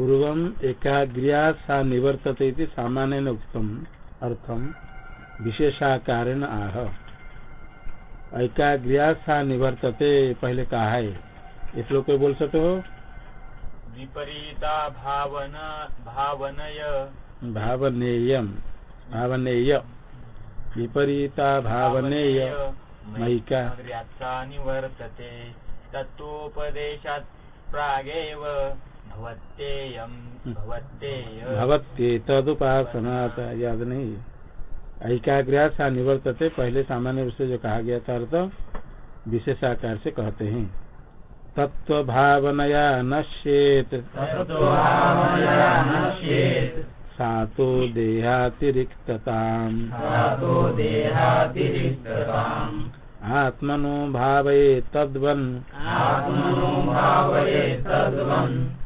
पूर्व एकाग्रिया सा निवर्तते सामान्य उत्तम अर्थम विशेषाकारेण आह। एकाग्रिया सा निवर्तते पहले कहा है। इस लोग को बोल सकते हो? विपरीता भावन भावनय। भावनेय भावनेय। विपरीता भावनेय मैकाग्र्यात्सा निवर्तते तत्वोपदेशात् प्रागेव। भवत्येयं भवत्येय। भवत्ये तदुपासनात याद नहीं एकाग्रह सा निवर्तते पहले सामान्य रूप से जो कहा गया था अर्थ विशेषाकार से कहते हैं। तत्व भावनया नश्येत। सा तो देहातिरिक्तताम्। आत्मनो भावे तद्वन्।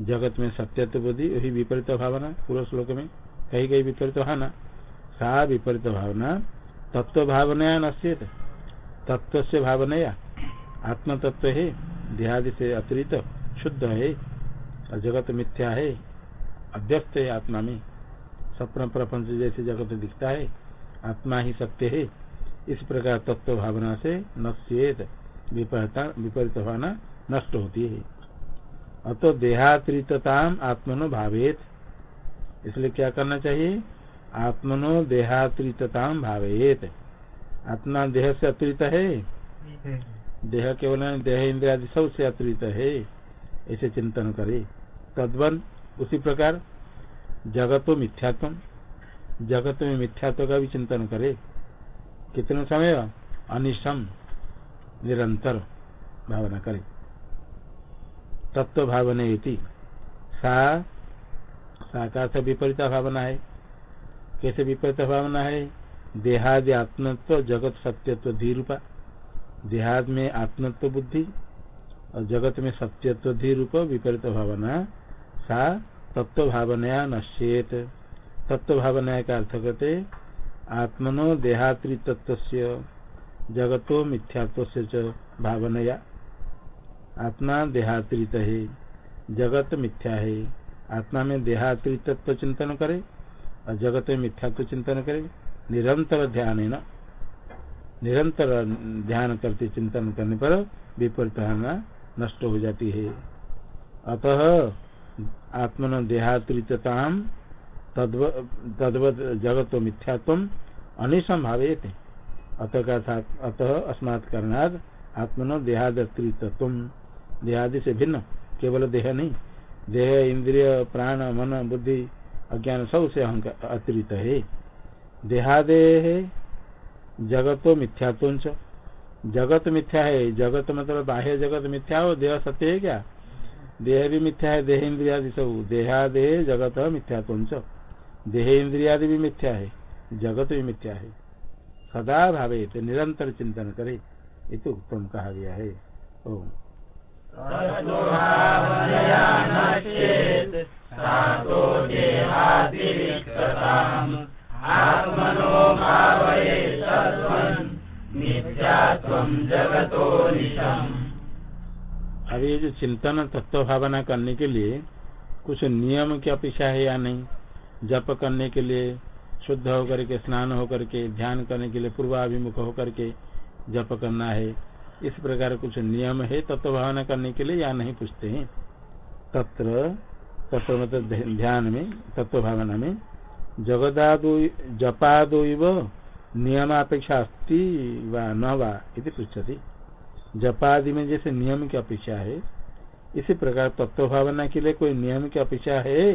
जगत में सत्यत्व बुद्धि वही विपरीत भावना पूर्व श्लोक में कही गई विपरीत भावना। सा विपरीत भावना, तत्व भावना नश्येत। तत्व से भावनया आत्म तत्व है, देहादि से अतिरिक्त शुद्ध है और जगत मिथ्या है अभ्यस्त है आत्मा में। स्वप्न प्रपंच जैसे जगत दिखता है, आत्मा ही सत्य है। इस प्रकार तत्व भावना से नश्येत विपरीत भावना नष्ट होती है। अतो देहात्रितताम आत्मनो भावेत। इसलिए क्या करना चाहिए? आत्मनो देहात्रितताम भावेत। आत्मा देह से अतिरिक्त है? देह केवल देह इंद्रिया सबसे अतिरिक्त है। ऐसे चिंतन करे। तद्वन उसी प्रकार, जगतो मिथ्यात्म जगत में मिथ्यात्व का भी चिंतन करे। कितने समय? अनिशम निरंतर भावना करे। तत्व भावना सा, से विपरीत भावना है? कैसे विपरीत भावना है? देहादि आत्मत्व जगत सत्यत्व धीरूपा। देहाद में आत्मत्व बुद्धि और जगत में सत्यत्व धीरूप विपरीत भावना। सा तत्व भावनया नश्येत। तत्व भावना का अर्थ करते आत्मनो देहात्री तत्व जगतो मिथ्यात्व से भावनया। आत्मा देहात्रित है, जगत मिथ्या है। आत्मा में देहात्री तत्व चिंतन करे, और जगत में मिथ्यात्व चिंतन करे। निरंतर ध्यान है ना? निरंतर ध्यान करते चिंतन करने पर विपरीत नष्ट हो जाती है। अतः आत्मन देहात्रितताम तद्वत जगत मिथ्यात्व अनिसंभावित अतः अतः अस्मात् कारणाद आत्मनो देहादत्रितत्व देहादि से भिन्न, केवल देह नहीं। देह, इंद्रिय, प्राण, मन, बुद्धि, अज्ञान, सबसे अतिरिक्त है। देहादे जगतो मिथ्यात्व जगत मिथ्या है, जगत मतलब बाह्य जगत मिथ्या हो, देह सत्य है क्या? देह भी मिथ्या है, देह इंद्रियादि सब। देहादेह जगत मिथ्यात्व देह इंद्रियादि भी मिथ्या है, जगत भी मिथ्या है। सदा भावे तो निरंतर चिंतन करे ये तो उत्तम कहा गया है। ओम। अभी जो चिंतन तत्व भावना करने के लिए कुछ नियम की अपेक्षा है या नहीं? जप करने के लिए, शुद्ध होकर के, स्नान होकर के, ध्यान करने के लिए पूर्वाभिमुख होकर के जप करना है। इस प्रकार कुछ नियम है तत्व भावना करने के लिए या नहीं पूछते हैं। तत्र तत्व मतलब ध्यान में तत्व भावना में, जगदादो, जपादो नियमापेक्षा अस्ति व न वा पृछति जपादि में जैसे नियम की अपेक्षा है, इसी प्रकार तत्व भावना के लिए कोई नियम की अपेक्षा है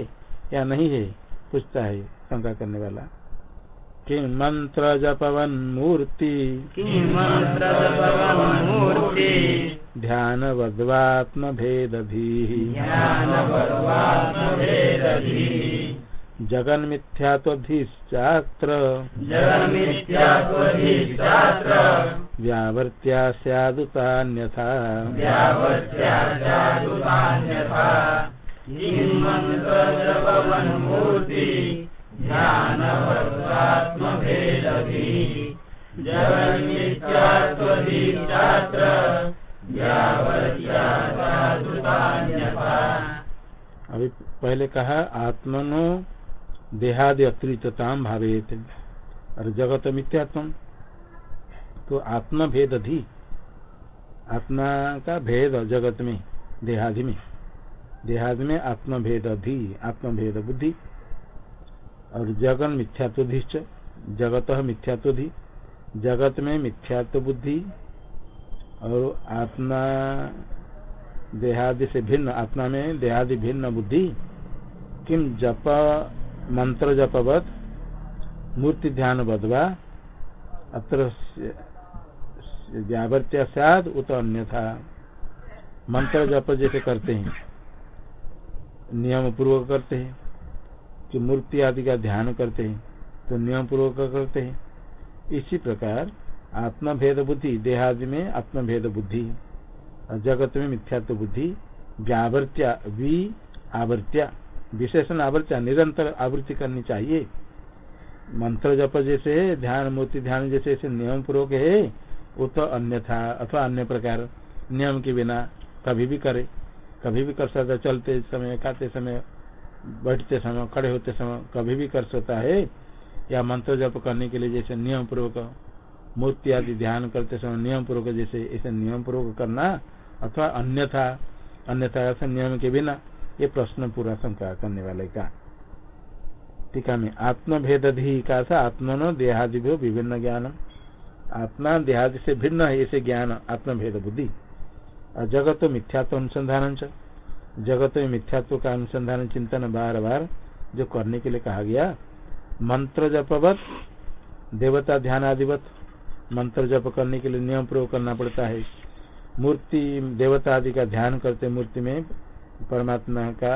या नहीं है, पूछता है शंका करने वाला। कि मंत्र जपवन मूर्ति? ध्यान वद्वात्म भेद भी जगन मिथ्यात्वधिश्चात्र जगन्मिथ्यात्वधिष्ठात्र व्यावर्त्या स्यादुतान्यथा। व्यावर्त्याचारुतान्यथा हिमन्तजपवन्मूर्ति ध्यानवत्तात्मभेदभिः जगन्मिथ्यात्वधिष्ठात्र व्यावर्त्याचारुतान्यथा अभी पहले कहा, आत्मनो देहादि अतिरिक्तताम भावेत। और जगत मिथ्यात्म तो आत्म भेद अधि आत्मा का भेद जगत में, देहादि में। देहादि में आत्म भेद अधि आत्म भेद बुद्धि और जगन मिथ्यात्वधिश्च जगत मिथ्यात्वधि, जगत में मिथ्यात्व बुद्धि और आत्मा देहादि से भिन्न, आत्मा में देहादि भिन्न बुद्धि। किम जप मंत्र जपवत, मूर्ति ध्यान बदवा, अत्र व्यावर्त्य साध उत अन्यथा। मंत्र जप जैसे करते हैं। नियम पूर्वक करते हैं। कि मूर्ति आदि का ध्यान करते हैं तो नियम पूर्वक करते हैं। इसी प्रकार आत्म भेद बुद्धि, देहादि में आत्म भेद बुद्धि जगत में मिथ्यात्व बुद्धि, व्यावर्त्या वी आवर्त्या विशेषण आवर्त्या, निरंतर आवृत्ति करनी चाहिए। मंत्र जप जैसे है ध्यान, मूर्ति ध्यान जैसे, ऐसे नियम पूर्वक है, वो तो अन्यथा, अथवा अन्य प्रकार नियम के बिना कभी भी करे। कभी भी कर सकता चलते समय, खाते समय बैठते समय, खड़े होते समय कभी भी कर सकता है। या मंत्र जप करने के लिए जैसे नियम पूर्वक मूर्ति आदि ध्यान करते समय नियम पूर्वक जैसे ऐसे नियम पूर्वक करना, अथवा अन्यथा अन्यथा ऐसे नियम के बिना ये प्रश्न पूरा शंका करने वाले का। टीका में आत्म भेद का था आत्मनो देहादि विभिन्न ज्ञान। आत्मा देहादि से भिन्न है ऐसे ज्ञान आत्मभेद बुद्धि। और जगत मिथ्यात्व अनुसंधान जगत में मिथ्यात्व का अनुसंधान चिंतन बार बार जो करने के लिए कहा गया, मंत्र जपवत, देवता ध्यान आदिवत, मंत्र जप करने के लिए नियम प्रयोग करना पड़ता है। मूर्ति, देवता आदि का ध्यान करते मूर्ति में परमात्मा का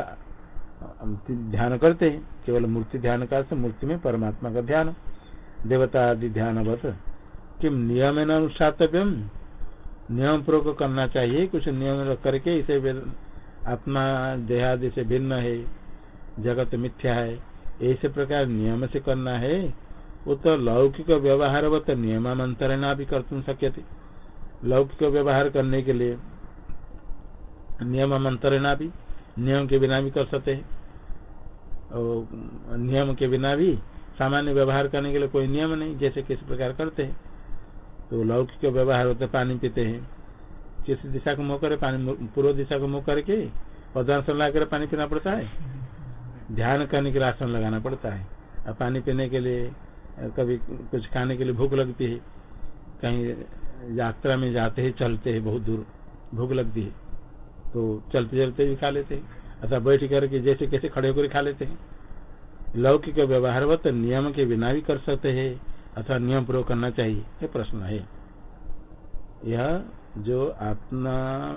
ध्यान करते हैं केवल मूर्ति ध्यान का मूर्ति में परमात्मा का ध्यान। देवता आदि ध्यानवत, किम नियम अनुष्ठातव्यम, नियम प्रयोग करना चाहिए, कुछ नियम करके इसे आत्मा देहादि से भिन्न है, जगत मिथ्या है, ऐसे प्रकार नियम से करना है, वो तो लौकिक व्यवहार व तो नियमांतरणा भी कर तुम सक्य थे लौकिक व्यवहार करने के लिए नियमांतरणा भी, नियम के बिना भी कर सकते हैं। और नियम के बिना भी सामान्य व्यवहार करने के लिए कोई नियम नहीं, जैसे किस प्रकार करते हैं। तो लौकिक व्यवहार होते पानी पीते हैं। किस दिशा को मुँह करे, पानी पूर्व दिशा को मुँह करके पदार्थ लगा कर पानी पीना पड़ता है। ध्यान करने के लिए आसन लगाना पड़ता है। और पानी पीने के लिए, कभी कुछ खाने के लिए भूख लगती है, कहीं यात्रा में जाते हैं, चलते हैं, बहुत दूर, भूख लगती है तो चलते चलते भी खा लेते हैं अथवा बैठ करके जैसे कैसे खड़े होकर खा लेते हैं। लौकिक व्यवहार व्यवहारवत नियम के बिना भी कर सकते हैं अथवा नियम प्रयोग करना चाहिए प्रश्न है। यह जो आत्मा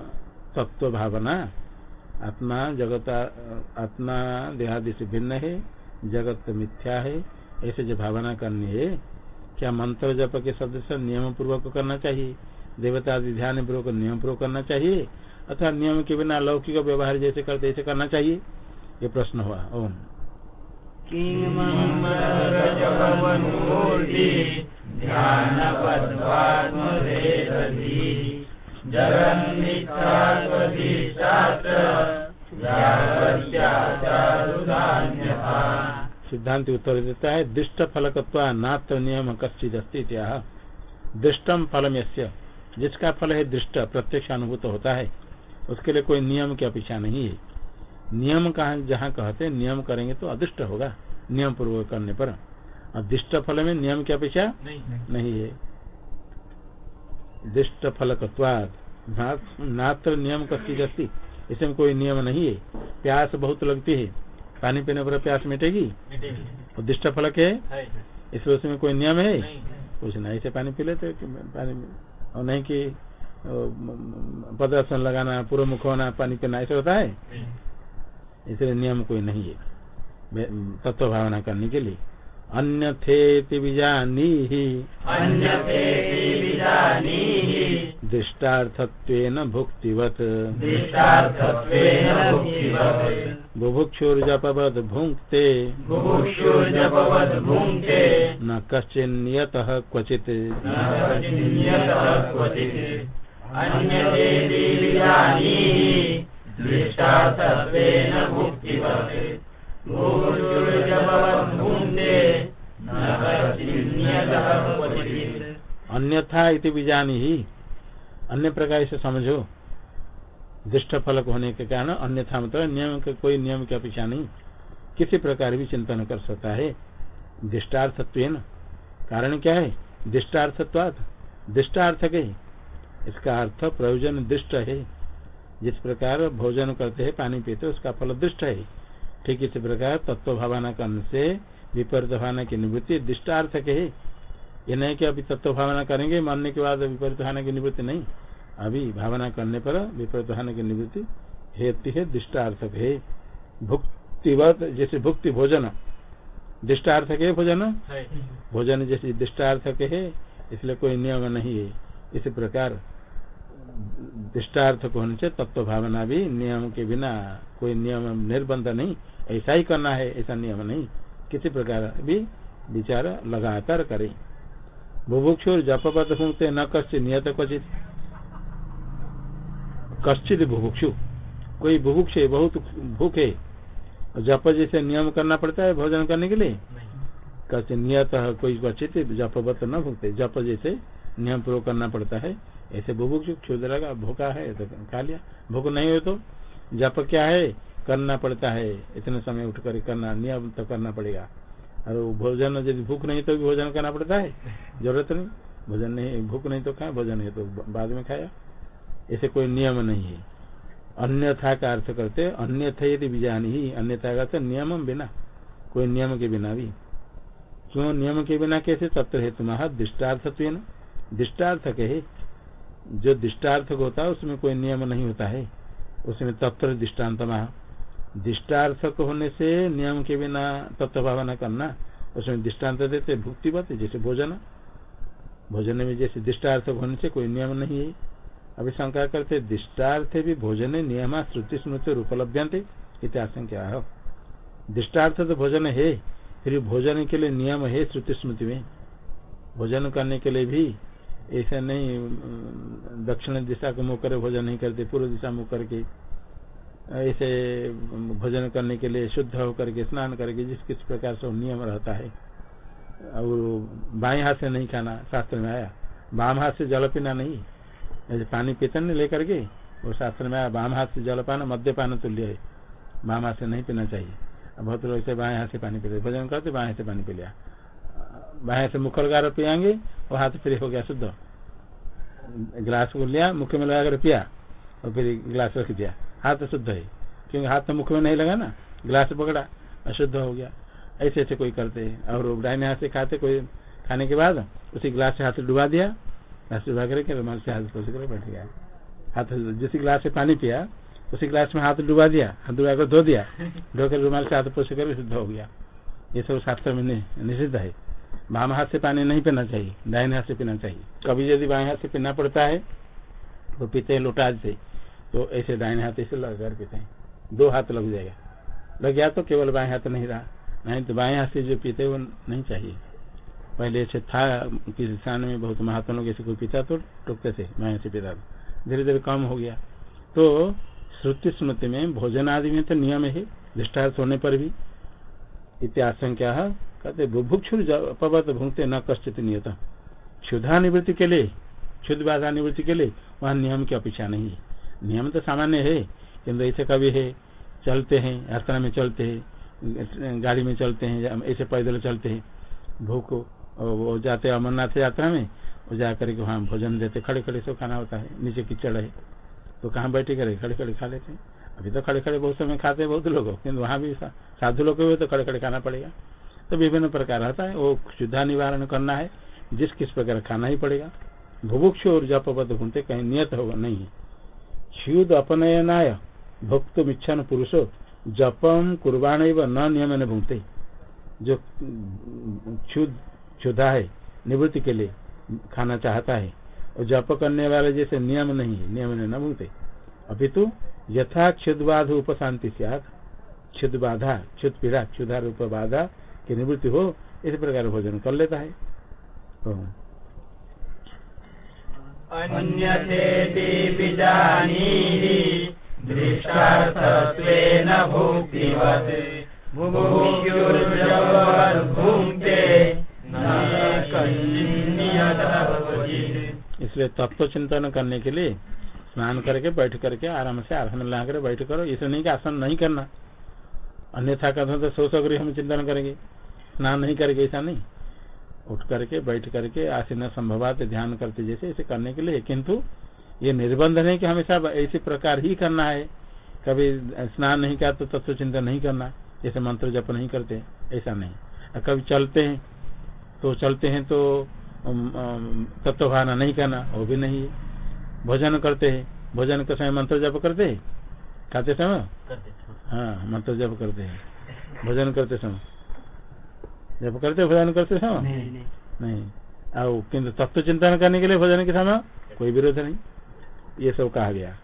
तत्व भावना, आत्मा जगत, आत्मा देहादि से भिन्न है, जगत मिथ्या है, ऐसे जो भावना करनी है, क्या मंत्र जप के सदस्य नियम पूर्वक करना चाहिए? देवता आदि ध्यान पूर्वक नियम पूर्वक करना चाहिए? अथवा नियम के बिना लौकिक व्यवहार जैसे करते, ऐसे करना चाहिए? ये प्रश्न हुआ। ओम। सिद्धांत उत्तर देता है दृष्ट फलकत्व नात्र नियम कश्चित अस्तित दृष्टम फलम यस्य जिसका फल है दृष्ट प्रत्यक्ष अनुभूत होता है। उसके लिए कोई नियम की अपेक्षा नहीं है। नियम कहा जहाँ कहते नियम करेंगे तो अदृष्ट होगा नियम पूर्वक करने पर। अदृष्ट फल में नियम की अपेक्षा नहीं, नहीं है। दृष्ट फलकत्वाद नात्र नियम कस्ती जस्ती। इसमें कोई नियम नहीं है। प्यास बहुत लगती है। पानी पीने पर प्यास मिटेगी? और दुष्ट फलक है? इसलिए उसमें कोई नियम है? कुछ नहीं। ऐसे पानी पी लेते पानी और नहीं कि पदार्थ लगाना पूर्व मुख होना पानी पीना ऐसे होता है? इसलिए नियम कोई नहीं है। तत्व भावना करने के लिए। अन्यथेति विजानीहि। दृष्टार्थत्वेन भुक्तिवत। बुभुक्षुर्जपवद भुङ्क्ते। न कश्चिन्नियतः क्वचित्। अन्यथेति अन्यथा इति बीजानी ही। अन्य प्रकार से समझो। दृष्ट फलक होने के कारण अन्यथा मतलब नियम के कोई नियम की अपेक्षा नहीं। किसी प्रकार भी चिंतन कर सकता है। दृष्टार्थत्व कारण क्या है? दृष्टार्थत्वाद दृष्टार्थक है इसका अर्थ प्रयोजन दृष्ट है। जिस प्रकार भोजन करते हैं, पानी पीते उसका फल दृष्ट है। ठीक इसी प्रकार तत्व भावना करने से विपरीत भावना की निवृत्ति दृष्टार्थक है। ये नहीं कि अभी तत्व भावना करेंगे मानने के बाद विपरीत भावना की निवृत्ति नहीं। अभी भावना करने पर विपरीत भावना की निवृत्ति हेतु है दृष्टार्थक है। भुक्तिवत जैसे भुक्ति भोजन दृष्टार्थक है भोजन? भोजन जैसे दृष्टार्थक है इसलिए कोई नियम नहीं है। इसी प्रकार दृष्टार्थक होने से तत्व भावना भी नियम के बिना कोई नियम निर्बंध नहीं। ऐसा ही करना है ऐसा नियम नहीं। किसी प्रकार भी विचार लगातार करे। बुभुक्षुर जपपत भूंगते न कश्चित नियत क्वचित। कश्चित बुभुक्षु। कोई बुभुक्ष है बहुत भूख है जप जैसे नियम करना पड़ता है भोजन करने के लिए? कश्चित नियत कोई क्वचित जप जपवत न भूखते जप जैसे नियम पूर्वक करना पड़ता है। ऐसे बुभुक्षु क्षुद्र का भूखा है तो खा लिया। भूख नहीं हो तो जप क्या है? करना पड़ता है। इतने समय उठ कर करना नियम तो करना पड़ेगा। और भोजन यदि भूख नहीं तो भी भोजन करना पड़ता है। ज़रूरत नहीं। भोजन नहीं, भूख नहीं तो खाए, भोजन है तो बाद में खाया ऐसे कोई नियम नहीं है। अन्यथा का अर्थ करते, अन्यथा यदि बीजानी ही, अन्यथा का अर्थ नियम बिना, कोई नियम के बिना भी। क्यों नियम के बिना कैसे तत्व हेतु महा दृष्टार्थत्व दृष्टार्थक है जो दृष्टार्थक होता है, उसमें कोई नियम नहीं होता है। उसमें तत्व दृष्टांत महा दृष्टार्थक होने से नियम के बिना तत्व भावना करना, उसमें दृष्टांत देते भुक्तिवत जैसे भोजन। भोजन में जैसे दृष्टार्थक होने से कोई नियम नहीं है। अभी शंका करते, दृष्टार्थ भी भोजन नियम श्रुति स्मृति उपलब्धते इतिहास क्या है। दृष्टार्थ तो भोजन है, फिर भोजन के लिए नियम है श्रुति स्मृति में। भोजन करने के लिए भी ऐसा नहीं, दक्षिण दिशा को कर, भोजन नहीं करते, पूर्व दिशा मुख करके। ऐसे भोजन करने के लिए शुद्ध होकर के, स्नान करके जिस किस प्रकार से नियम रहता है। और बाएँ हाथ से नहीं खाना शास्त्र में आया। बाम हाथ से जल पीना नहीं। ऐसे पानी पीते नहीं लेकर के वो शास्त्र में आया, बाम हाथ से जल पाना मद्यपान तुल्य है। बाम हाथ से नहीं पीना चाहिए। बहुत लोग ऐसे बाएँ हाथ से पानी पीते भोजन करते, बाएँ से पानी पी लिया। बाएँ से मुख लगा पियांगे और हाथ फ्री हो गया शुद्ध। गिलास को लिया, मुख में लगा कर पिया, और फिर गिलास रख दिया। हाथ शुद्ध है। क्योंकि हाथ तो मुख में नहीं लगा ना। गिलास पकड़ा, अशुद्ध हो गया। ऐसे ऐसे कोई करते हैं। और डायने हाथ से खाते, कोई खाने के बाद उसी गिलास से हाथ डुबा दिया। हाथ डुबा करके रुमाल से हाथ पोस कर बैठ गया। हाथ जिस गिलास से पानी पिया, उसी गिलास में हाथ डुबा दिया, हाथ डुबा कर धो दिया। धोकर रुमाल से हाथ पोष कर शुद्ध हो गया। ये सब शास्त्र में निषिद्ध है। बाम हाथ से पानी नहीं पीना चाहिए, दाहिने हाथ से पीना चाहिए। कभी यदि बाएँ हाथ से पीना पड़ता है तो पीते हैं लोटाज से। तो ऐसे दाहिने हाथ ऐसे लगा कर पीते हैं दो हाथ लग जाएगा। लग गया तो केवल बाएँ हाथ नहीं रहा, नहीं तो बाएँ हाथ से जो पीते वो नहीं चाहिए। पहले ऐसे था किसी स्थान में बहुत महात्मा लोग ऐसे कोई पीता तो टोकते थे, बाएँ से पीता था। धीरे धीरे कम हो गया। तो श्रुति स्मृति में भोजन आदि में तो नियम है, दृष्टार्थ होने पर भी। इत्याशंका कहते, बुभुक्षु अपवत भूंगते न कश्चित नियत। क्षुधा निवृत्ति के लिए क्षुद्ध बाधा निवृत्ति के लिए वहाँ नियम की अपेक्षा नहीं है। नियम तो सामान्य है किन्तु ऐसे कभी है, चलते हैं यात्रा में चलते हैं, गाड़ी में चलते हैं ऐसे पैदल चलते हैं, भूख वो जाते हैं अमरनाथ यात्रा में, वो जा करके वहाँ भोजन देते खड़े खड़े सब खाना होता है, नीचे कीचड़ है तो कहाँ बैठे करे खड़े खड़े खा लेते हैं। अभी तो खड़े खड़े बहुत समय खाते हैं बहुत लोग किन्तु वहाँ भी साधु लोग तो खड़े खड़े खाना पड़ेगा। तो विभिन्न प्रकार रहता है, वो क्षुद्धा निवारण करना है, जिस किस प्रकार खाना ही पड़ेगा। भुभुक्ष और जपबद्ध घूमते कहीं नियत होगा, नहीं क्षुद अपनयनाय भुक्त मिच्छन पुरुषो जपम कुर्बान न नियम ने भूंगते जो क्षुद क्षुधा है निवृत्ति के लिए खाना चाहता है, और जप करने वाले जैसे नियम नहीं है नियम ने भूंगते अभी तो यथा क्षुदबाध उपशांति से क्षुद बाधा क्षुद पीड़ा क्षुधा रूप बाधा की निवृत्ति हो, इस प्रकार भोजन कर लेता है। अन्यथेति विजानीहि दृष्टार्थत्वेन इसलिए तत्व चिंतन करने के लिए स्नान करके, बैठ करके, आराम से आसन लगा कर बैठ करो। इसे नहीं कि आसन नहीं करना। अन्यथा कथन तो सौ सौ हम चिंतन करेंगे। स्नान नहीं करेंगे, ऐसा नहीं। उठ करके बैठ करके आसन संभवात ध्यान करते जैसे ऐसे करने के लिए। किंतु ये निर्बंध नहीं कि हमेशा इसी प्रकार ही करना है। कभी स्नान नहीं किया तो तत्व चिंतन नहीं करना। जैसे मंत्र जप नहीं करते ऐसा नहीं। कभी चलते हैं तो चलते हैं तो तत्व भावना नहीं करना वो भी नहीं। है भोजन करते हैं भोजन के समय मंत्र जप करते हैं? खाते समय? हाँ मंत्र जप करते हैं। भोजन करते समय। जब करते भजन करते समय? नहीं नहीं किंतु तत्व चिंतन करने के लिए भजन के समय कोई विरोध नहीं। ये सब कहा गया।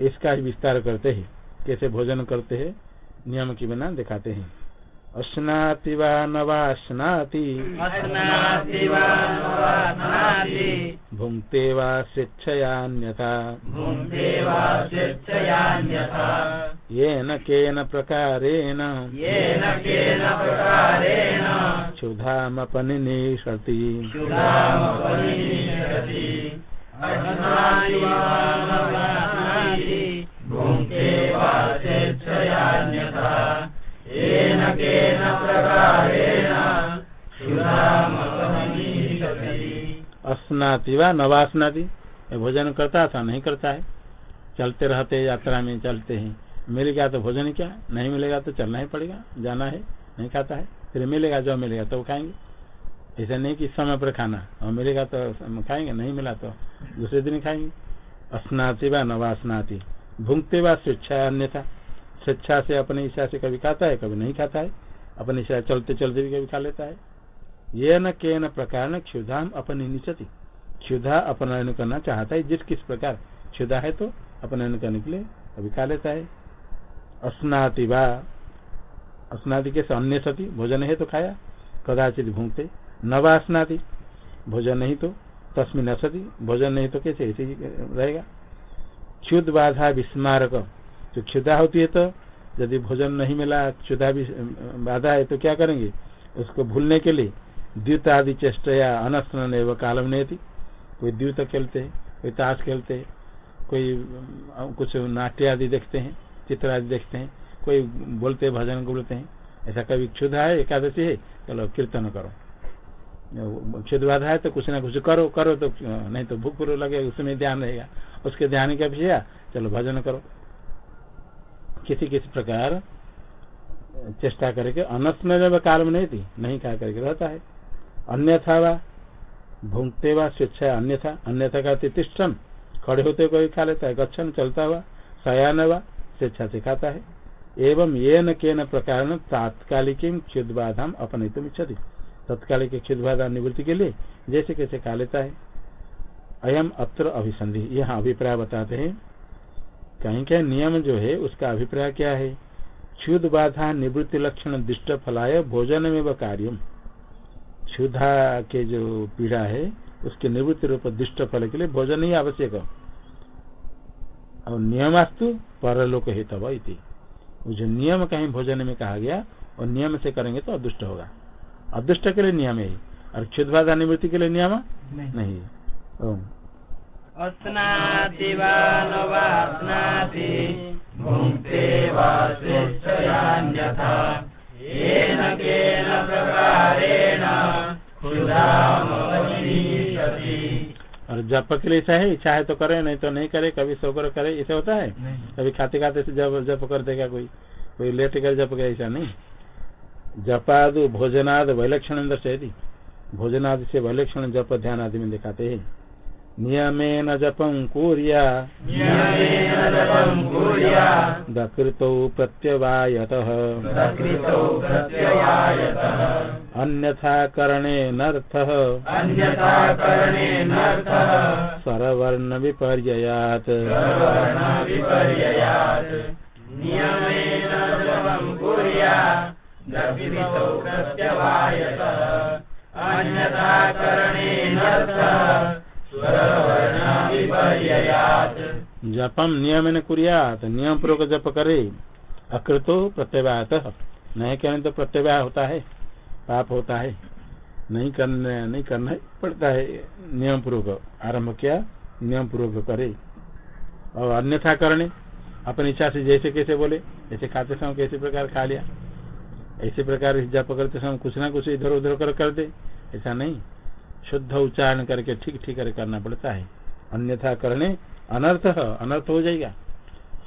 इसका विस्तार करते हैं। कैसे भोजन करते हैं नियम की बिना दिखाते हैं। अश्नाति वा न वा वा वा स्नाति भुङ्क्ते वा स्वेच्छयान्यथा वा येन केन प्रकारेण प्रकारेण अस्नाति वा न वा स्नाति ये भोजन करता था नहीं करता है। चलते रहते यात्रा में चलते हैं। मिल गया तो भोजन क्या? नहीं मिलेगा तो चलना ही पड़ेगा। जाना है, नहीं खाता है। फिर मिलेगा, जो मिलेगा तो खाएँगे। ऐसा नहीं कि समय पर खाना। और मिलेगा तो खाएँगे, नहीं मिला तो दूसरे दिन खाएँगे। अस्नाति व नवा स्नाति भूंगते व स्वेच्छा अन्यथा स्वेच्छा से अपनी इच्छा से कभी खाता है, कभी नहीं खाता है। अपनी इच्छा चलते चलते भी कभी खा लेता है। ये न के न प्रकार न क्षुधाम अपनी निचती। क्षुधा अपनयन करना चाहता है, जिस किस प्रकार क्षुधा है तो अपनयन करने के लिए कभी खा लेता है। अस्नाति वा, अस्नाति के अन्य सती, भोजन है तो खाया, कदाचित भूंगते न वा स्नाति भोजन नहीं तो तस्मिन असती भोजन नहीं तो कैसे, ऐसे ही रहेगा। क्षुद बाधा विस्मारक जो क्षुदा होती है तो यदि भोजन नहीं मिला क्षुदा भी, बाधा है तो क्या करेंगे? उसको भूलने के लिए द्यूत आदि चेष्टया अनस्न एवं कालम नहीं कोई द्यूत खेलते कोई ताश खेलते कोई कुछ नाट्य आदि देखते हैं चित्र आदि देखते हैं, कोई बोलते भजन बोलते हैं। ऐसा कभी क्षुधा है, एकादशी है, चलो कीर्तन करो। क्षुद बाधा है तो कुछ ना कुछ करो करो तो नहीं तो भूख पूर्व लगे, उसमें ध्यान रहेगा। उसके ध्यान के भी चलो भजन करो। किसी किसी प्रकार चेष्टा करके अनस्न जब काल में नहीं थी, नहीं खा करके रहता है। अन्यथा वा भूंगते वा स्वेच्छा अन्यथा अन्यथा का तिष्ठन, खड़े होते कोई खा लेता है, गच्छन, चलता हुआ, सयान वा स्वेच्छा से खाता है। एवं ये न के न प्रकार तात्कालिक क्षुद बाधा अपनित इच्छति। तत्कालिक क्षुद बाधा निवृत्ति के लिए जैसे कैसे खा लेता है। अयम अत्र अभिसंधि यहाँ अभिप्राय बताते हैं। कहीं क्या नियम जो है उसका अभिप्राय क्या है? क्षुद बाधा निवृत्ति लक्षण दुष्ट फलाय भोजन में व कार्यम। क्षुधा के जो पीड़ा है उसके निवृत्ति रूप दुष्ट फल के लिए भोजन ही आवश्यक और नियमास्तु परलोक हेतव इति। जो नियम कहीं भोजन में कहा गया और नियम से करेंगे तो अदुष्ट होगा। अदुष्ट के लिए नियम है। और क्षुद बाधा निवृत्ति के लिए नियम? नहीं। ओम। अस्नाति वा न भुङ्क्ते येन केन प्रकारेण और जप के लिए ऐसा है इच्छा है तो करे नहीं तो नहीं करे कभी सोकर करे ऐसे होता है। कभी खाते खाते से जब जप कर देगा कोई कोई लेट कर जप करे ऐसा नहीं। जपाद भोजनाद वैलक्षण दर्शयती। भोजनादि से वैलक्षण जप ध्यान आदि में दिखाते हैं। नियमेन जपं कुर्या। नियमेन जपं कुर्या। दकृतौ प्रत्यवायतः। अन्यथा करणेनर्थः स्वरवर्णविपर्ययात् सर्वर्णविपर्ययात् नियमेन जपं कुर्या। दक्षितौ प्रत्यवायतः। अन्यथा जपम नियम कुरियात, नियम पूर्वक जप करे। अकृतो प्रत्यवायत नहीं करने तो प्रत्यवाह होता है, पाप होता है। नहीं करने, नहीं करना पड़ता है। नियम पूर्वक आरंभ किया, नियम पूर्वक करे। और अन्यथा करने, अपनी इच्छा से जैसे कैसे बोले, ऐसे खाते समय कैसे प्रकार खा लिया। ऐसे प्रकार जप करते समय कुछ ना कुछ इधर उधर कर कर दे। ऐसा नहीं। शुद्ध उच्चारण करके ठीक ठीक कर करना पड़ता है। अन्यथा करने अनर्थ अनर्थ हो जाएगा।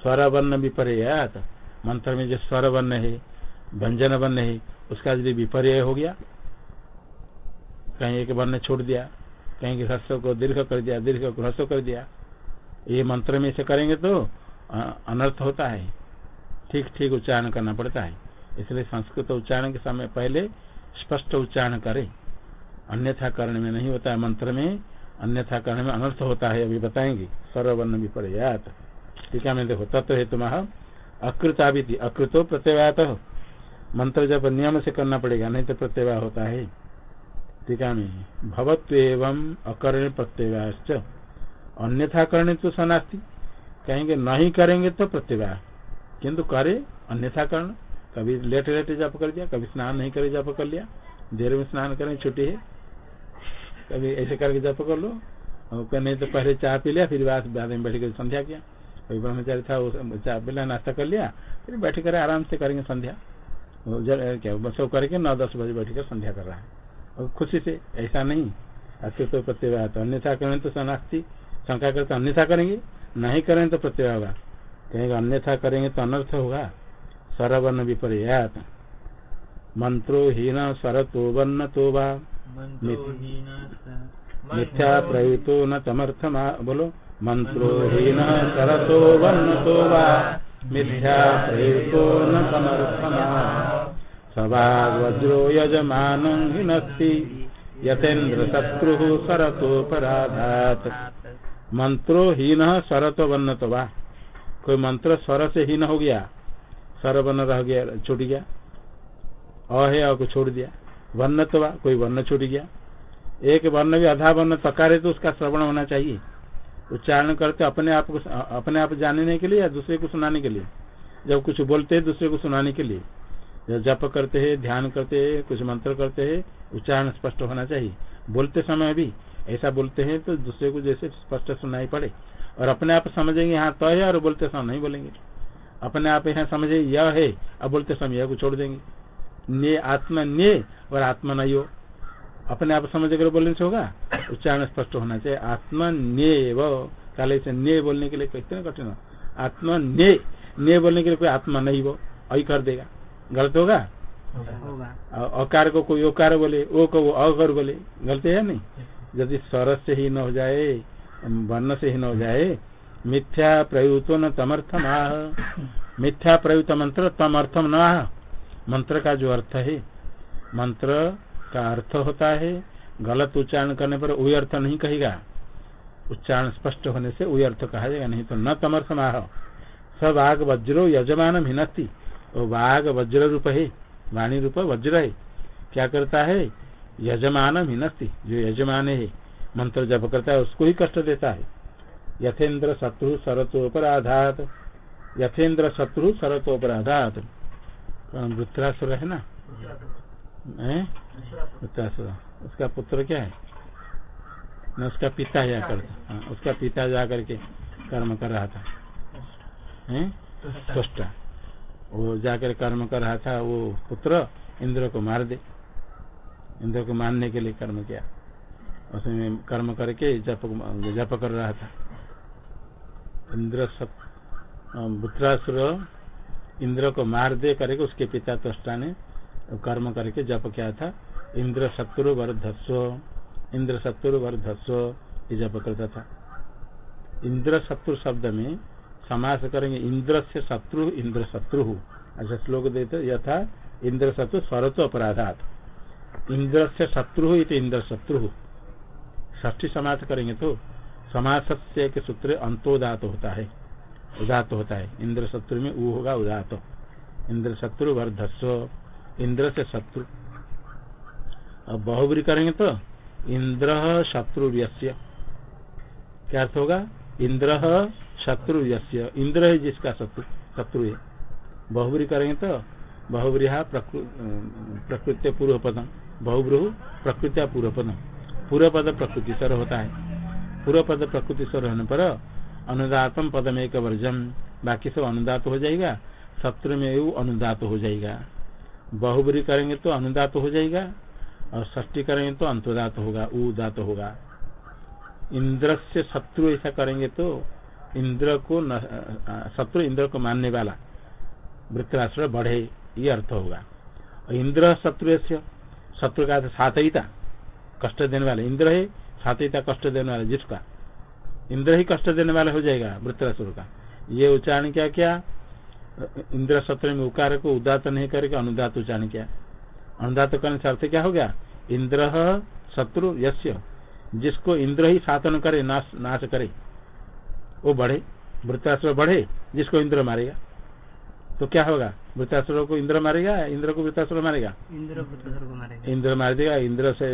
स्वर वर्ण विपर्यात, मंत्र में जो स्वर वर्ण है, व्यंजन वर्ण है, उसका यदि विपर्य हो गया, कहीं एक वर्ण छोड़ दिया, कहीं ह्रस्व को दीर्घ कर दिया, दीर्घ को ह्रस्व कर दिया, ये मंत्र में से करेंगे तो अनर्थ होता है। ठीक ठीक उच्चारण करना पड़ता है। इसलिए संस्कृत उच्चारण के समय पहले स्पष्ट उच्चारण करें। अन्यथा करने में नहीं होता है मंत्र में अन्यथा करने में अनर्थ होता है, अभी बताएँगे। सर्वर्ण विपर्यात टीका में देखो, तत्व हेतु मह अकृता भी अकृतो प्रत्यवात। मंत्र जब नियम से करना पड़ेगा, नहीं तो प्रत्यवाह होता है। टीका में भवत्व एवं अकरण प्रत्यवायश्च अन्यथा करने तो सनास्ती। कहेंगे, नहीं करेंगे तो प्रत्यवाह किंतु करे, अन्यथा करण कभी लेट लेट जप कर दिया कभी स्नान नहीं करे, जप कर लिया। देर में स्नान करें, छुट्टी है। कभी ऐसे करके जप कर लो। और नहीं तो पहले चाय पी लिया, फिर बाद बाद में बैठ कर संध्या किया। कोई ब्रह्मचारी था चाय पी लिया, नाश्ता कर लिया, फिर बैठ कर आराम से करेंगे संध्या। क्या वो करके नौ दस बजे बैठ कर संध्या कर रहा है। और खुशी से ऐसा नहीं अच्छे तो प्रत्यवाय तो अन्यथा करें तो सनास्ती शंका करते अन्यथा करेंगे, नहीं करें तो प्रत्यवाय होगा। कहेंगे, अन्यथा करेंगे तो अनर्थ होगा। सरवर्ण विपर्यात। मंत्रो हीन स्वरतो वर्ण तो वा। मिथ्या प्रयुतो न समर्थ बोलो। मंत्रो हीन सरतो वर्ण तो वा। मिथ्या प्रयुतो न तमर्थमा। सवाग्वज्रो यजमान हिनस्ति। यतेन्द्र शत्रु सरतोपराधात मंत्रो हीन सरत वर्ण तो वा। कोई मंत्र स्वर से हीन हो गया? स्वर वर्ण रह गया छूट गया। अ है और को छोड़ दिया। वर्ण तो कोई वर्ण छूट गया। एक वर्ण भी आधा वर्ण तकारे तो उसका श्रवण होना चाहिए। उच्चारण करते अपने आप को अपने आप जानने के लिए या दूसरे को सुनाने के लिए? जब कुछ बोलते हैं दूसरे को सुनाने के लिए। जब जप करते हैं, ध्यान करते हैं, कुछ मंत्र करते हैं, उच्चारण स्पष्ट होना चाहिए। बोलते समय भी ऐसा बोलते हैं तो दूसरे को जैसे स्पष्ट सुनाई पड़े। और अपने आप समझेंगे यहाँ तो है, और बोलते समय नहीं बोलेंगे। अपने आप यहाँ समझे यह है, अब बोलते समय यह को छोड़ देंगे। ने आत्मा ने और आत्मा हो अपने आप समझ कर बोलने से होगा? उच्चारण स्पष्ट होना चाहिए। आत्मा ने वो। काले से ने बोलने के लिए कितने कठिन आत्मा ने। ने बोलने के लिए कोई आत्मा नहीं वो। अही कर देगा। गलत होगा? अकार को कोई ओकार बोले ओ को वो अकर बोले। गलत है नहीं? यदि स्वर से ही न हो जाए वर्ण से ही न हो जाए मिथ्या प्रयुतो न तमर्थम आह मिथ्या प्रयुत मंत्र तमर्थम न आह मंत्र का जो अर्थ है, मंत्र का अर्थ होता है, गलत उच्चारण करने पर वही अर्थ नहीं कहेगा। उच्चारण स्पष्ट होने से वही अर्थ कहा जाएगा, नहीं तो न तमर्थ माह सब वज्रो यजमान हिनस्ती। वो बाघ वज्र रूप है, वाणी रूप वज्र है। क्या करता है? यजमान हिनस्ती। जो यजमान है, मंत्र जप करता है, उसको ही कष्ट देता है। यथेन्द्र शत्रु सरतोपराधात यथेन्द्र शत्रु सरतोपराधात वृत्रासुर है ना? वृत्रासुर। उसका पुत्र क्या है? न उसका पिता जाकर हाँ, उसका पिता जाकर के कर्म कर रहा था। त्वष्टा वो जाकर कर्म कर रहा था वो पुत्र इंद्र को मार दे। इंद्र को मारने के लिए कर्म किया। उसमें कर्म करके जप जप कर रहा था। इंद्र पुत्रासुर इंद्र को मार दे करके उसके पिता त्वष्टा ने कर्म करके जप किया था। इंद्र शत्रु वर्धस्व इंद्र शत्रु वर्धस्व ये जप करता था। इंद्र शत्रु शब्द में समास करेंगे, इंद्र से शत्रु, इंद्र शत्रु ऐसा श्लोक देते, यथा इंद्र शत्रु स्वरत अपराधात। इंद्र से शत्रु इति इंद्र शत्रु ष्ठी समास करेंगे तो समास एक सूत्र अंतोदात होता है। उदात होता है। इंद्र शत्रु में ऊ होगा उदात इंद्र शत्रु वर्धस्व। इंद्र से शत्रु। अब बहुबरी करेंगे तो इंद्र शत्रु क्या अर्थ होगा? इंद्र शत्रु इंद्र है जिसका शत्रु शत्रु है। बहुबरी करेंगे तो बहुब्रीहा प्रकृत्य पूर्व पदम बहुब्रू प्रकृत्या पूर्व पदम पूर्व पद प्रकृति स्वर होता है। पूर्व पद प्रकृति स्वर होने पर अनुदातम पदम एक वर्जम बाकी सब अनुदात हो जाएगा। शत्रु में अनुदात हो जाएगा। बहुबरी करेंगे तो अनुदात हो जाएगा और ष्टी करेंगे तो अंतोदात होगा, उदात होगा। इंद्र से शत्रु ऐसा करेंगे तो इंद्र को शत्रु इंद्र को मानने वाला वृत्राश्र बढ़े, ये अर्थ होगा। और इंद्र शत्रु शत्रु का सातयिता, कष्ट देने वाले। इंद्र है, सातयिता कष्ट देने वाला, जिसका? इंद्र ही कष्ट देने वाला हो जाएगा वृत्रासुर का। ये उच्चारण क्या क्या? इंद्र शत्रु में उकार को उदात नहीं करके अनुदात उच्चारण किया। अनुदात करने से अर्थ क्या हो गया? इंद्र शत्रु यश्य जिसको इंद्र ही शासन करे नाश नाश करे वो बढ़े वृत्तासुर बढ़े जिसको इंद्र मारेगा। तो क्या होगा? वृत्तासुर को इंद्र मारेगा इंद्र को वृत्तासुर मारेगा? इंद्र को मारेगा। इंद्र मार देगा इंद्र से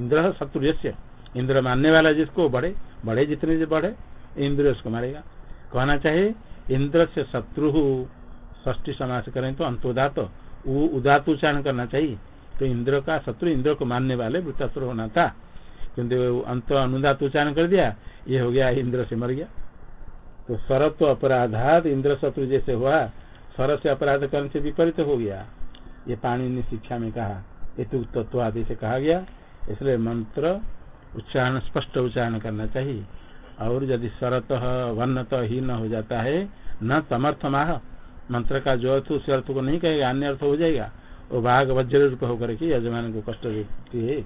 इंद्र शत्रु यश्य इंद्र मानने वाला जिसको बढ़े बढ़े जितने जो बढ़े इंद्र उसको मारेगा। कहना चाहिए, इंद्र से शत्रु ष्टी समास करें तो अंतोदात उदात उच्चारण करना चाहिए। तो इंद्र का शत्रु इंद्र को मानने वाले वृत्तासुर होना था। किंतु अंत अनुदात उच्चारण कर दिया, ये हो गया, इंद्र से मर गया। तो सरत्व अपराधात इंद्र शत्रु जैसे हुआ स्वर से अपराध करने से विपरीत हो गया। ये पाणी ने शिक्षा में कहा हेतु तत्व आदि से कहा गया। इसलिए मंत्र उच्चारण, स्पष्ट उच्चारण करना चाहिए। और यदि सरत वर्णत ही न हो जाता है, न तमर्थ माह मंत्र का जो अर्थ, उस अर्थ को नहीं कहेगा, अन्य अर्थ हो जाएगा। वो भाग वज्र रूप होकर के यजमान को कष्ट देती है।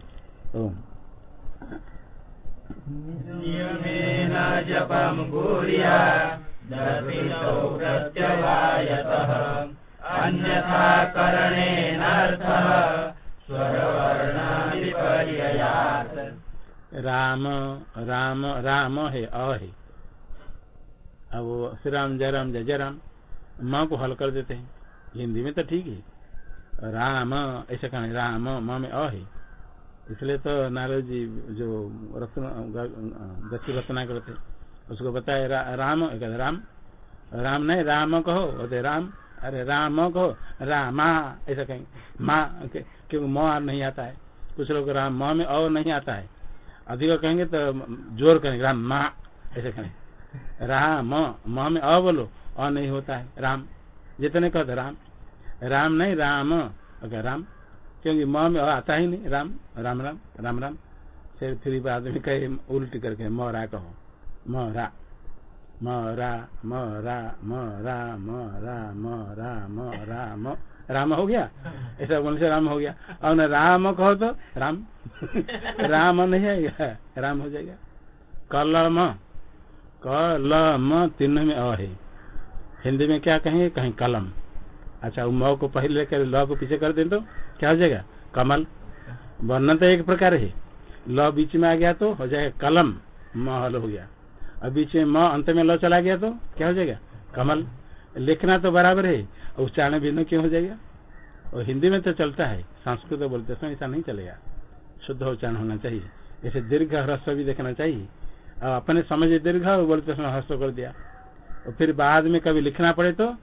जपम अन्यथा राम राम राम है अ है। अब श्री राम जय राम जय जय राम माँ को हल कर देते हैं। हिंदी में तो ठीक है। राम ऐसा कहना राम माँ में अ है। इसलिए तो नारद जी जो रत्न दक्षिण रचना करते उसको बताए रा, राम राम। राम नहीं राम कहो। बोलते राम। अरे राम कहो। रामा ऐसा कहेंगे। माँ क्योंकि माँ नहीं आता है। कुछ लोग राम माँ में और नहीं आता है। अधिक कहेंगे तो ज़ोर करेंगे राम, माँ, ऐसे कहेंगे। राम, माँ, में अ बोलो, अ नहीं होता है। राम, जितने कहते राम। राम नहीं, राम। अगर राम। क्योंकि माँ में आता ही नहीं। राम राम राम राम राम। फिर फिर बाद में कहे, उल्टी करके, म, रा कहो। म, रा। म रा म रा म रा म रा म रा म रा, म। राम हो गया? ऐसा बोलने से राम हो गया। और न राम कहो तो राम। राम नहीं आएगा राम हो जाएगा। कलम। कलम तीन में अ है। हिंदी में क्या कहेंगे? कहीं कलम। अच्छा म को पहले लेकर ल को पीछे कर दे तो क्या हो जाएगा? कमल। वर्णन तो एक प्रकार है। ल बीच में आ गया तो हो जाएगा कलम। म हल हो गया। अब बीच में म अंत में ल चला गया तो क्या हो जाएगा? कमल। लिखना तो बराबर है, और उच्चारण भिन्न क्यों हो जाएगा? और हिंदी में तो चलता है, संस्कृत बोलते समय ऐसा नहीं चलेगा। शुद्ध उच्चारण होना चाहिए। जैसे दीर्घ ह्रस्व भी देखना चाहिए। और अपने समझ दीर्घ बोलते समय ह्रस्व कर दिया। और फिर बाद में कभी लिखना पड़े तो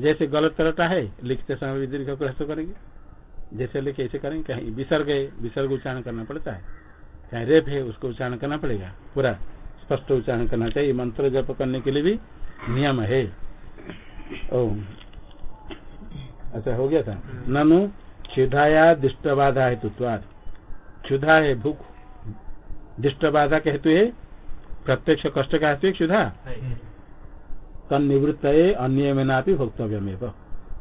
जैसे गलत करता है, लिखते समय भी दीर्घ को ह्रस्व करेंगे। जैसे लिखे ऐसे करेंगे, कहीं विसर्ग है, विसर्ग उच्चारण करना पड़ता है। चाहे रेप है, उसको उच्चारण करना पड़ेगा। पूरा स्पष्ट उच्चारण करना चाहिए। मंत्र जप करने के लिए भी नियम है। अच्छा हो गया था। ननु, क्षुधाया दुष्ट बाधा हेतुत्वाद क्षुधा है भूख। दुष्ट बाधा के हेतु है प्रत्यक्ष कष्ट का हेतु क्षुधा। तन निवृत्त अन्य में ना भी भोक्तव्य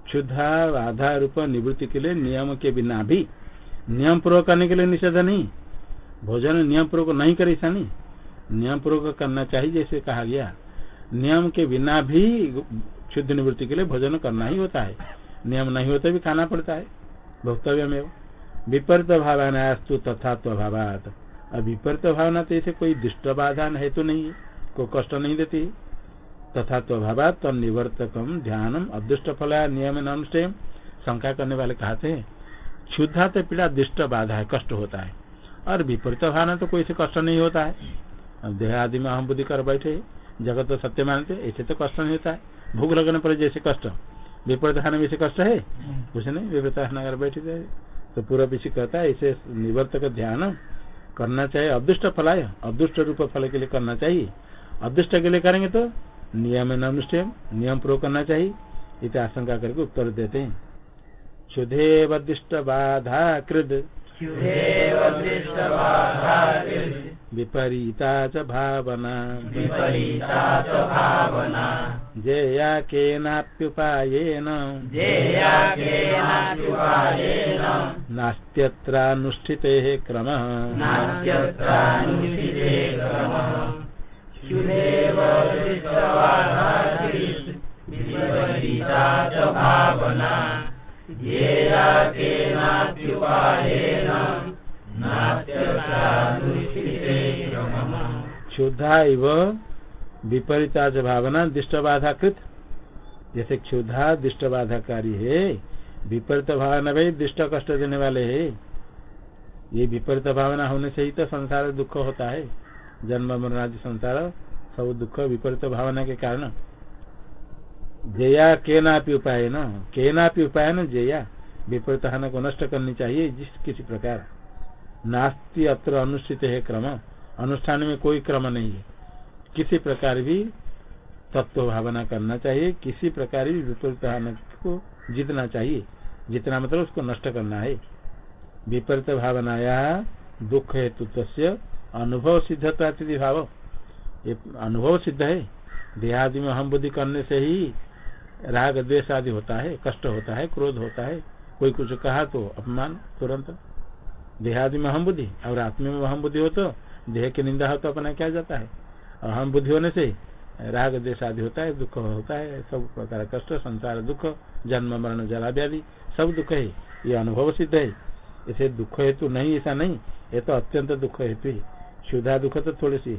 क्षुधा बाधा रूप निवृत्ति के लिए नियम के बिना भी नियम पूर्वक करने के लिए निषेध नहीं। भोजन नियम पूर्वक नहीं करे ऐसा नहीं। नियम पूर्वक करना चाहिए, जैसे कहा गया। नियम के बिना भी शुद्ध निवृत्ति के लिए भोजन करना ही होता है। नियम नहीं होते भी खाना पड़ता है। भोक्तव्य में विपरीत भावनास्तु तथा तो अभावात अब विपरीत भावना तो ऐसे कोई दुष्ट बाधा है तो नहीं कोई कष्ट नहीं देती तथा तो अभावात तो निवर्तकम ध्यानम अदृष्ट फला नियम अनुष्ठेम शंका करने वाले कहते हैं। क्षुद्धा तो पीड़ा दुष्ट बाधा है, कष्ट होता है। और विपरीत भावना तो कोई से कष्ट नहीं होता है। देह आदि में अहम बुद्धि कर बैठे, जगत तो सत्य मानते, ऐसे तो कष्ट नहीं होता है। भूख लगने पर जैसे कष्ट। विपरीत खाने में कष्ट है? कुछ नहीं विपरीत खाना कर बैठे तो पूरा पीछे कहता है इसे निवर्तक ध्यान करना चाहिए। अदृष्ट फलाय अदृष्ट रूप फल के लिए करना चाहिए। अदृष्ट के लिए करेंगे तो नियम अनुष्ठेम नियम प्रो करना चाहिए। इसे आशंका करके उत्तर देते हैं। क्षुधेव दिष्ट बाधा कृद। विपरीता च भावना। विपरीता च भावना। जेया केनाप्युपायेन जेया केनाप्युपायेन नास्त्यत्रानुष्ठितेः क्रमः। नास्त्यत्रानुष्ठिते क्रमः। दृष्टवाधा विपरीता च भावना। क्षुधा इव विपरीता च भावना दिष्ट बाधा कृत जैसे क्षुधा दिष्ट बाधाकारी है, विपरीत भावना भाई दिष्ट कष्ट देने वाले है। ये विपरीत भावना होने से ही तो संसार दुख होता है। जन्म, मरण आदि संसार, सब दुख विपरीत भावना के कारण। जया के नापी उपाय न के नापी उपाय न जया। विपरीत भावना को नष्ट करनी चाहिए जिस किसी प्रकार। नास्ति अत्र अनुष्ठित है क्रम। अनुष्ठान में कोई क्रम नहीं है। किसी प्रकार भी तत्व भावना करना चाहिए, किसी प्रकार भी विपरीत भावना को जीतना चाहिए। जितना मतलब उसको नष्ट करना है। विपरीत भावनाया दुख हेतु अनुभव सिद्धता भाव। ये अनुभव सिद्ध है। देहादि में हम बुद्धि करने से ही राग द्वेष आदि होता है, कष्ट होता है, क्रोध होता है, कोई कुछ कहा तो अपमान, तुरंत। देहादि में हम बुद्धि, और आत्मा में हम बुद्धि हो तो देह की निंदा हो तो अपना क्या जाता है? और हम बुद्धि होने से राग देश आदि होता है, दुख होता है, सब प्रकार कष्ट, संसार दुख, जन्म, मरण जला व्याधि सब दुख है, ये अनुभव सिद्ध है। इसे दुख हेतु नहीं, ऐसा नहीं, ये तो अत्यंत दुख हेतु है। क्षुधा दुख तो थोड़ी सी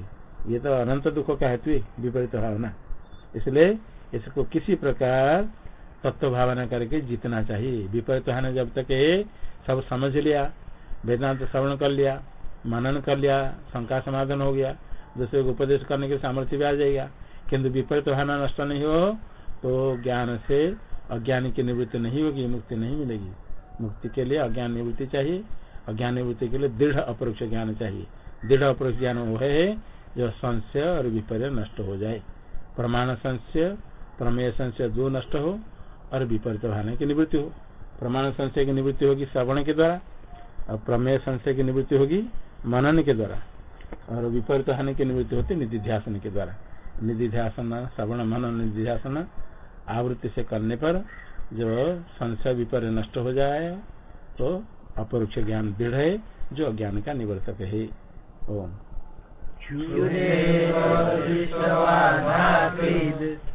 ये तो अनंत दुख का हेतु विपरीत भावना। इसलिए इसको किसी प्रकार तत्व भावना करके जीतना चाहिए। विपरीत भावना जब तक है सब समझ लिया, वेदांत श्रवण कर लिया, मनन कर लिया, शंका समाधान हो गया, दूसरे को उपदेश करने के सामर्थ्य भी आ जाएगा। किन्तु विपरीत भावना नष्ट नहीं हो तो ज्ञान से अज्ञान की निवृत्ति नहीं होगी, मुक्ति नहीं मिलेगी। मुक्ति के लिए अज्ञान निवृत्ति चाहिए। अज्ञान निवृत्ति के लिए दृढ़ अपरोक्ष ज्ञान चाहिए। दृढ़ अपरोक्ष ज्ञान वो है जो संशय और विपर्य नष्ट हो जाए। प्रमाण संशय प्रमेय संशय दो नष्ट हो और विपरीत भावना की निवृत्ति हो। प्रमाण संशय की निवृत्ति होगी श्रवण के द्वारा और प्रमेय संशय की निवृत्ति होगी मनन के द्वारा और विपरीत होने की निवृत्ति होती निधिध्यासन के द्वारा। निधिध्यासन, श्रवण, मनन, निधिध्यासन आवृत्ति से करने पर जो संशय विपर्य नष्ट हो जाए तो अपरोक्ष ज्ञान दृढ़ है, जो अज्ञान का निवर्तक है। ओम।